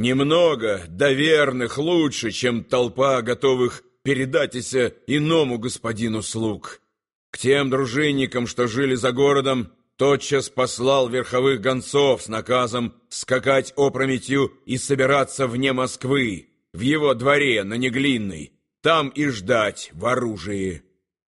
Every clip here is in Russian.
Немного доверных лучше, чем толпа готовых передатися иному господину слуг. К тем дружинникам, что жили за городом, тотчас послал верховых гонцов с наказом скакать опрометью и собираться вне Москвы, в его дворе на Неглинной, там и ждать в оружии.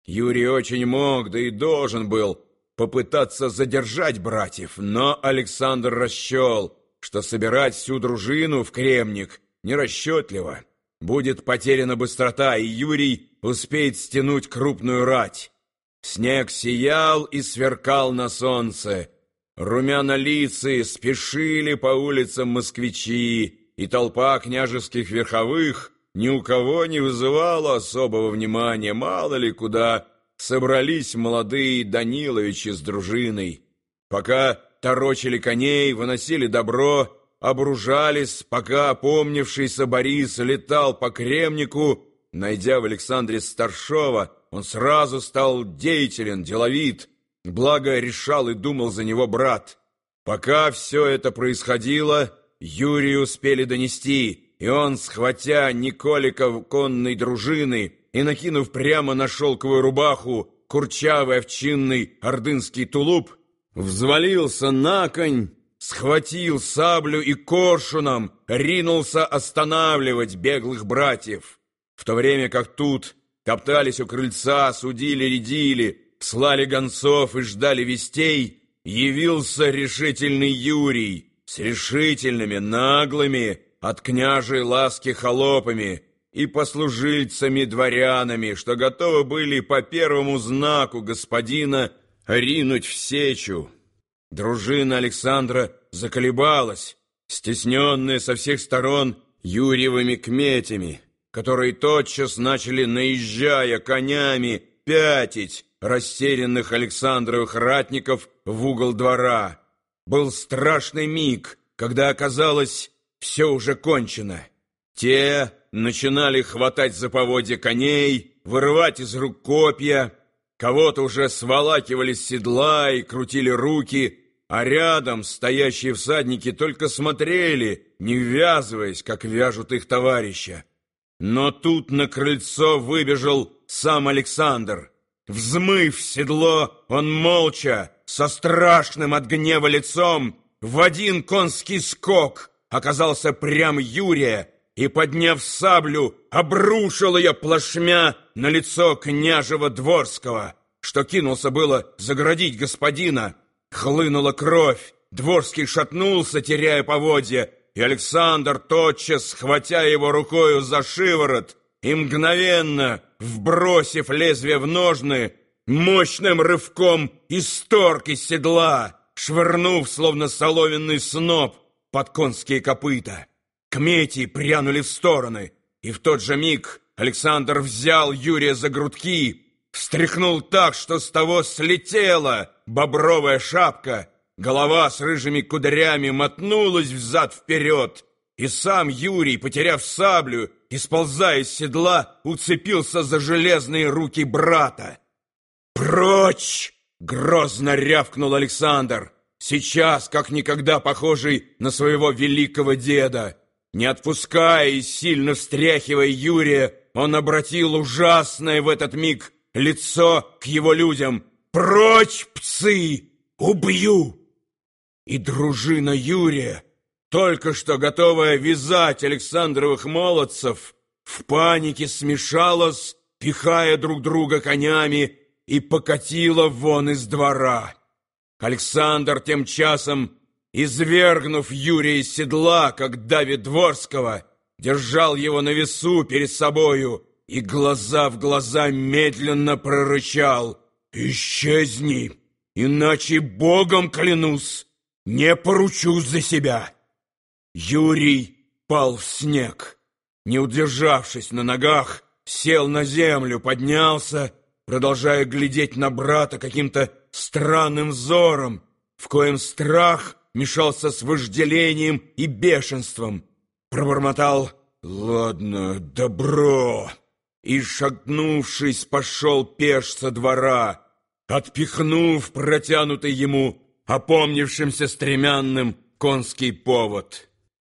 Юрий очень мог, да и должен был попытаться задержать братьев, но Александр расчел, что собирать всю дружину в Кремник нерасчетливо. Будет потеряна быстрота, и Юрий успеет стянуть крупную рать. Снег сиял и сверкал на солнце. Румянолицы спешили по улицам москвичи, и толпа княжеских верховых ни у кого не вызывала особого внимания, мало ли куда собрались молодые Даниловичи с дружиной. Пока торочили коней, выносили добро, обружались, пока опомнившийся Борис летал по Кремнику, найдя в Александре Старшова, он сразу стал деятелен, деловит, благо решал и думал за него брат. Пока все это происходило, Юрию успели донести, и он, схватя Николика конной дружины и накинув прямо на шелковую рубаху курчавый овчинный ордынский тулуп, взвалился на конь, схватил саблю и коршуном ринулся останавливать беглых братьев, в то время как тут топтались у крыльца, судили, рядили, слали гонцов и ждали вестей, явился решительный Юрий с решительными, наглыми, от княжей ласки холопами и послужильцами-дворянами, что готовы были по первому знаку господина ринуть в сечу. Дружина Александра заколебалась, стесненная со всех сторон Юрьевыми кметями которые тотчас начали, наезжая конями, пятить растерянных Александровых ратников в угол двора. Был страшный миг, когда оказалось, все уже кончено. Те начинали хватать за поводья коней, вырывать из рук копья, кого-то уже сволакивали с седла и крутили руки, а рядом стоящие всадники только смотрели, не ввязываясь, как вяжут их товарища. Но тут на крыльцо выбежал сам Александр. Взмыв седло, он молча, со страшным от гнева лицом, в один конский скок оказался прям Юрия и, подняв саблю, обрушил ее плашмя на лицо княжего Дворского, что кинулся было заградить господина. Хлынула кровь, Дворский шатнулся, теряя поводья, и Александр, тотчас схватя его рукою за шиворот и мгновенно, вбросив лезвие в ножны, мощным рывком исторг из седла, швырнув, словно соломенный сноп, под конские копыта. Кмети прянули в стороны, и в тот же миг Александр взял Юрия за грудки, встряхнул так, что с того слетела бобровая шапка, Голова с рыжими кудрями мотнулась взад-вперед, и сам Юрий, потеряв саблю и сползая с седла, уцепился за железные руки брата. «Прочь!» — грозно рявкнул Александр, сейчас как никогда похожий на своего великого деда. Не отпуская и сильно встряхивая Юрия, он обратил ужасное в этот миг лицо к его людям. «Прочь, псы! Убью!» И дружина Юрия, только что готовая вязать Александровых молодцев, в панике смешалась, пихая друг друга конями, и покатила вон из двора. Александр тем часом, извергнув Юрия из седла, как Давид Дворского, держал его на весу перед собою и глаза в глаза медленно прорычал «Исчезни, иначе Богом клянусь!» Не поручусь за себя. Юрий пал в снег. Не удержавшись на ногах, сел на землю, поднялся, продолжая глядеть на брата каким-то странным взором, в коем страх мешался с вожделением и бешенством. Пробормотал «Ладно, добро!» и, шагнувшись, пошел пеш со двора, отпихнув протянутый ему опомнившимся стремянным конский повод.